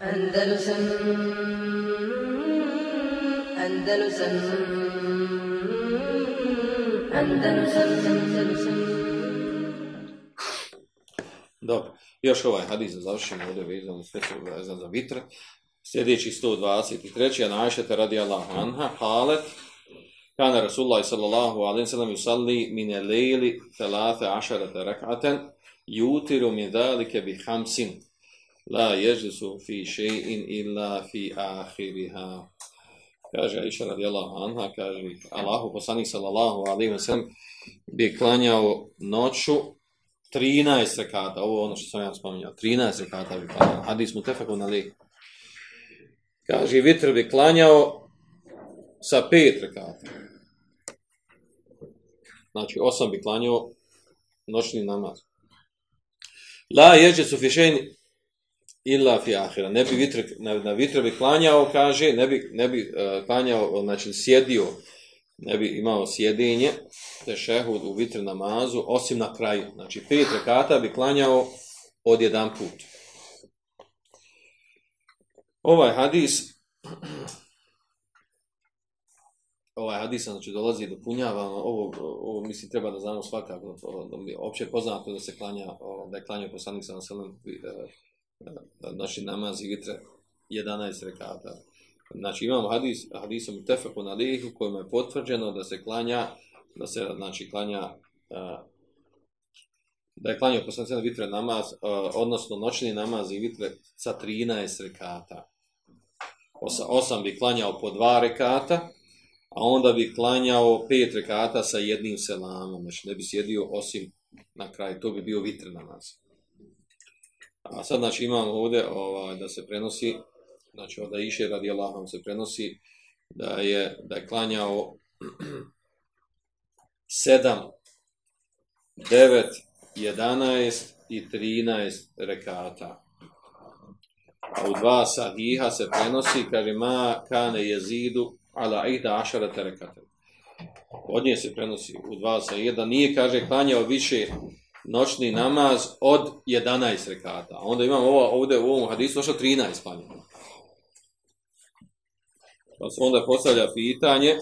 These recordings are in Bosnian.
Andalusam Andalusam Andalusam Andalusam Dobro, još ovaj hadis da završimo ovdje vezano vezan za vitra. Sljedeći 123. Anašeta radi Allah anha, halet, kana Rasulullah sallallahu alaihi sallam yusalli mine lejli telate ašarata rak'atan, yutiru min dalike bi hamsin, la ježlisu fi še'in illa fi ahiriha. Kaže Aisha radijallahu anha, kaže Allahu poslanik sallallahu alaihi wa sallam bi klanjao noću 13 rekata, ovo ono što sam ja spominjao, 13 rekata bi klanjao, hadis mu tefakon na lijek. Kaže, vitr bi klanjao sa 5 rekata. Znači, 8 bi klanjao noćni namaz. La jeđe su fišeni illa fi ahira. Ne bi vitr, na, na vitre bi klanjao, kaže, ne bi, ne bi uh, klanjao, znači, sjedio, ne bi imao sjedinje, te šehud u vitre namazu, osim na kraju. Znači, pet rekata bi klanjao od jedan put. Ovaj hadis, ovaj hadis, znači, dolazi do punjava, ovo, ovo, mislim, treba da znamo svakako, da opće poznato da se klanja, ovaj, da je klanjao poslanik sa naselom, znači, namaz i vitre, 11 rekata. Znači imamo hadis, hadisom tefeku na lihu kojima je potvrđeno da se klanja, da se znači klanja, uh, da je klanjao poslanicima vitre namaz, uh, odnosno noćni namaz i vitre sa 13 rekata. Osa, osam bi klanjao po dva rekata, a onda bi klanjao pet rekata sa jednim selamom, znači ne bi sjedio osim na kraju, to bi bio vitre namaz. A sad znači imamo ovdje ovaj, da se prenosi znači od Iše radi Allahom se prenosi da je da je klanjao 7 9 11 i 13 rekata. A u dva sahiha se prenosi, kaže, ma kane jezidu ala ihda ašara terekate. Od nje se prenosi u dva sahiha, nije, kaže, klanjao više noćni namaz od 11 rekata. A onda imamo ovo, ovdje u ovom hadisu došlo 13 klanjao. Pa se onda postavlja pitanje,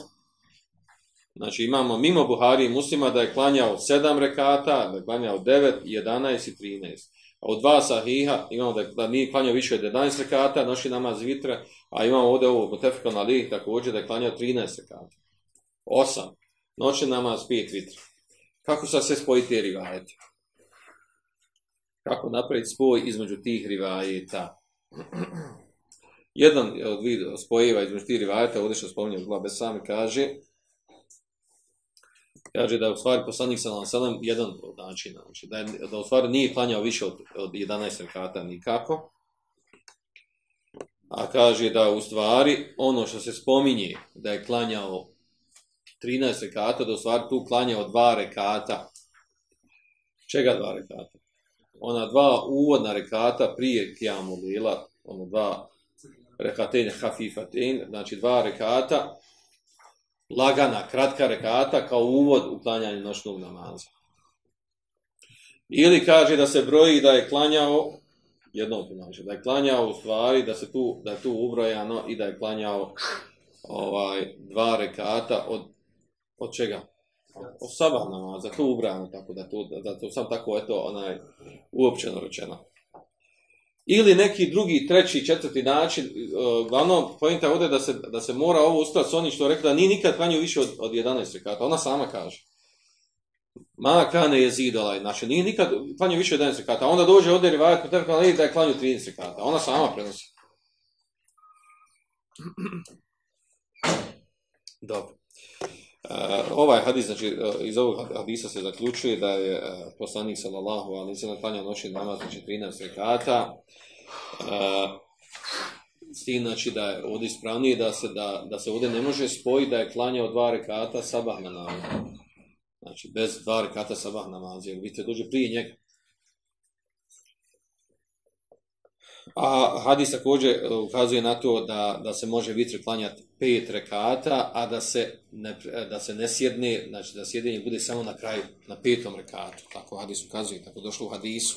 znači imamo mimo Buhari i muslima da je klanjao 7 rekata, da je klanjao 9, 11 i 13. A u dva sahiha imamo da, da nije klanjao više od 11 rekata, noši namaz vitra, a imamo ovdje ovo Mutefika na lih također da je klanjao 13 rekata. 8. Noći namaz 5 vitra. Kako sa se spojiti rivajeti? Kako napraviti spoj između tih rivajeta? jedan od video spojeva između tih rivajeta, ovdje što spominjem Glabe sami, kaže, kaže da u stvari poslanik sallam sallam jedan od načina, znači da, je, da u stvari nije klanjao više od, od 11 rekata nikako, a kaže da u stvari ono što se spominje da je klanjao 13 rekata, da u stvari tu klanjao dva rekata. Čega dva rekata? Ona dva uvodna rekata prije kijamu lila, ono dva rekatenja hafifaten, znači dva rekata, lagana, kratka rekata kao uvod u klanjanje noćnog namaza. Ili kaže da se broji da je klanjao, jednom znači, da je klanjao u stvari, da se tu, da je tu ubrojano i da je klanjao ovaj dva rekata od, od čega? O sabah namaza, to ubrano, tako, da to, da to sam tako, eto, onaj, uopćeno rečeno ili neki drugi, treći, četvrti način, e, glavno pojenta ovdje da se, da se mora ovo ustaviti s onim što je rekla da nije nikad klanju više od, od 11 rekata. Ona sama kaže. Ma kane je zidala, znači nije nikad klanju više od 11 rekata. Onda dođe ovdje rivajat kod tebe da je klanju 30 rekata. Ona sama prenosi. Dobro. Uh, ovaj hadis, znači, eh, iz ovog hadisa se zaključuje da je uh, poslanik sallallahu alaihi sallam klanjao noćni namaz, znači 13 rekata. Uh, s tim, znači, da je ovdje ispravnije da se, da, da se ovdje ne može spojiti da je klanjao dva rekata sabah namaz. Znači, bez dva rekata sabah namaz, jer vidite, dođe prije njega. A hadis također e, ukazuje na to da, da se može vitr klanjati pet rekata, a da se ne, e, da se ne sjedne, znači da sjedenje bude samo na kraju, na petom rekatu. Tako hadis ukazuje, tako došlo u hadisu.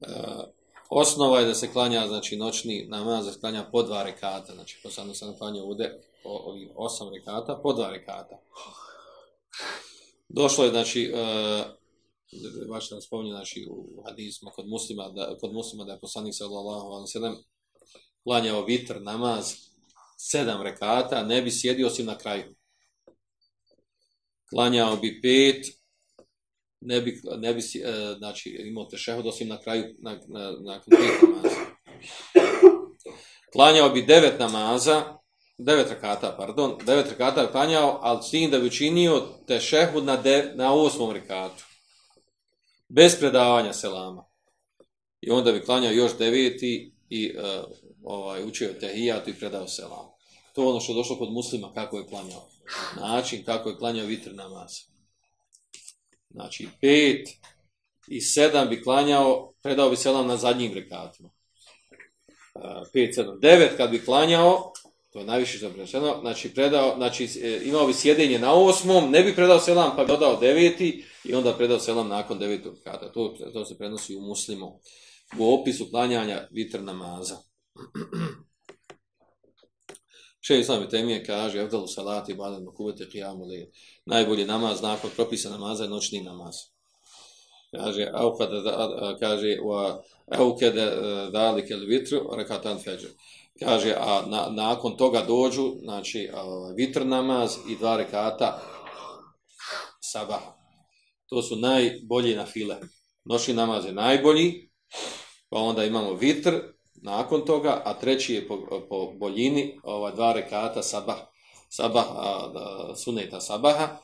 E, Osnova je da se klanja, znači, noćni namaz, da se klanja po dva rekata, znači, posebno sam klanja ovdje po ovih osam rekata, po dva rekata. Došlo je, znači, e, baš nam spominje, znači, u hadismu kod muslima, da, kod muslima da je poslanik sallallahu alaihi sallam klanjao vitr, namaz, sedam rekata, ne bi sjedio osim na kraju. Klanjao bi pet, ne bi, ne bi e, znači, imao tešehod osim na kraju, na, na, nakon pet namaza. Klanjao bi devet namaza, devet rekata, pardon, devet rekata je klanjao, ali s tim da bi učinio tešehud na, de, na osmom rekatu. Bez predavanja selama. I onda bi klanjao još deveti i uh, ovaj, učio tehijatu i predao selam. To je ono što je došlo kod muslima, kako je klanjao. Način kako je klanjao vitr namaz. Znači, pet i sedam bi klanjao, predao bi selam na zadnjim rekatima. Uh, pet, sedam, devet kad bi klanjao, to je najviše što je prešeno, znači, predao, znači, e, imao bi sjedenje na osmom, ne bi predao selam, pa bi dodao deveti i onda predao selam nakon devetog kata. To, to se prenosi u muslimu u opisu klanjanja vitr namaza. Šeji Islam Temije kaže, Evdalu salati badan kuvete qiyamu li. Najbolji namaz nakon propisa namaza je noćni namaz. Kaže, au kada, kaže, wa, au kada dhalike eh, li vitru, rekatan feđer. Kaže, a na, nakon toga dođu, znači, a, vitr namaz i dva rekata sabah. To su najbolji na file. Noćni namaz je najbolji, pa onda imamo vitr, nakon toga, a treći je po, po boljini, ova dva rekata sabah, sabah a, a, suneta sabaha.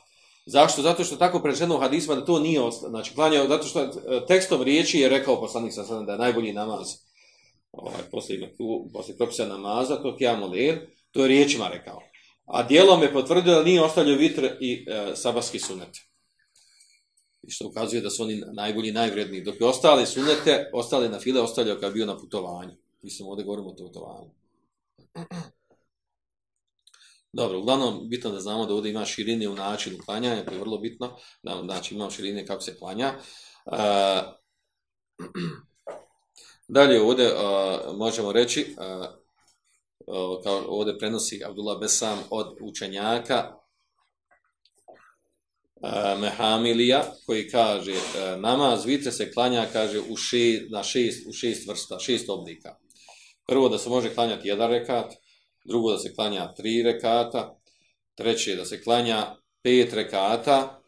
Zašto? Zato što tako prečeno u hadisma da to nije ostalo. Znači, klanjao, zato što e, tekstom riječi je rekao poslanik sa sada da je najbolji namaz ovaj, poslije, poslije propisa namaza, to je lir, to je riječima rekao. A dijelom je potvrdio da nije ostavljio vitr i e, sabahski sunet. I što ukazuje da su oni najbolji, najvredniji. Dok je ostali sunete, ostali na file, ostavljao kao bio na putovanju. Mislim, ovdje govorimo o putovanju. Dobro, uglavnom, bitno da znamo da ovdje ima širine u načinu klanjanja, to je vrlo bitno. Znači, imamo širine kako se klanja. Uh, dalje, ovdje uh, možemo reći, uh, kao ovdje prenosi Abdullah Besam od učenjaka, Mehamilija koji kaže e, namaz vitre se klanja kaže u šest, na šest, u šest vrsta, šest oblika. Prvo da se može klanjati jedan rekat, drugo da se klanja tri rekata, treće da se klanja pet rekata,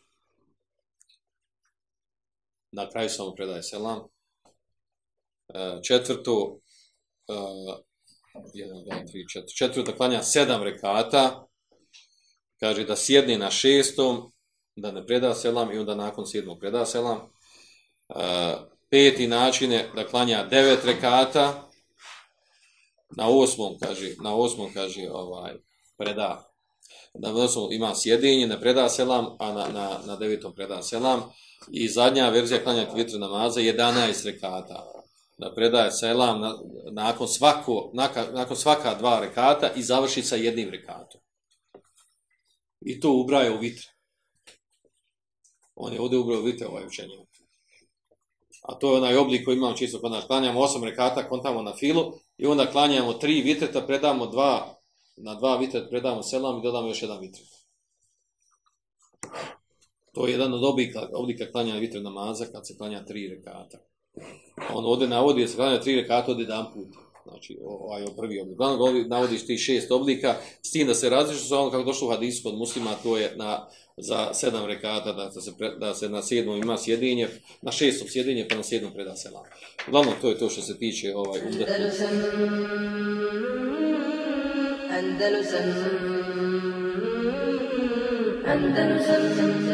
na kraju samo predaje selam, e, četvrto, e, jedan, dva, tri, četvrto, četvrto da klanja sedam rekata, kaže da sjedne na šestom, da ne preda selam i onda nakon sedmog preda selam. Uh, peti način je da klanja devet rekata, na osmom, kaže, na osmom, kaže, ovaj, preda, na osmom ima sjedinje, ne preda selam, a na, na, na devetom preda selam. I zadnja verzija klanja kvitru namaza, 11 rekata. Da predaje selam na, nakon, svako, naka, nakon svaka dva rekata i završi sa jednim rekatom. I to ubraje u vitre on je ovdje ubrao, vidite ovaj učenje. A to je onaj oblik koji imamo čisto kod nas. Klanjamo osam rekata, kontamo na filu i onda klanjamo tri vitreta, predamo dva, na dva vitreta predamo selam i dodamo još jedan vitret. To je jedan od oblika, oblika klanjanja vitre namaza kad se klanja tri rekata. On ovdje navodi da se klanja tri rekata od jedan put. Znači, ovaj je prvi oblik. Uglavnom, navodiš ti šest oblika, s tim da se različno sa ono kako došlo u hadisu kod muslima, to je na za sedam rekata, da se, pre, da se na sedmom ima sjedinje, na šestom sjedinje, pa na sedmom preda selam. Uglavnom, to je to što se tiče ovaj umdet. Andalusam, Andalusam, Andalusam, Andalusam,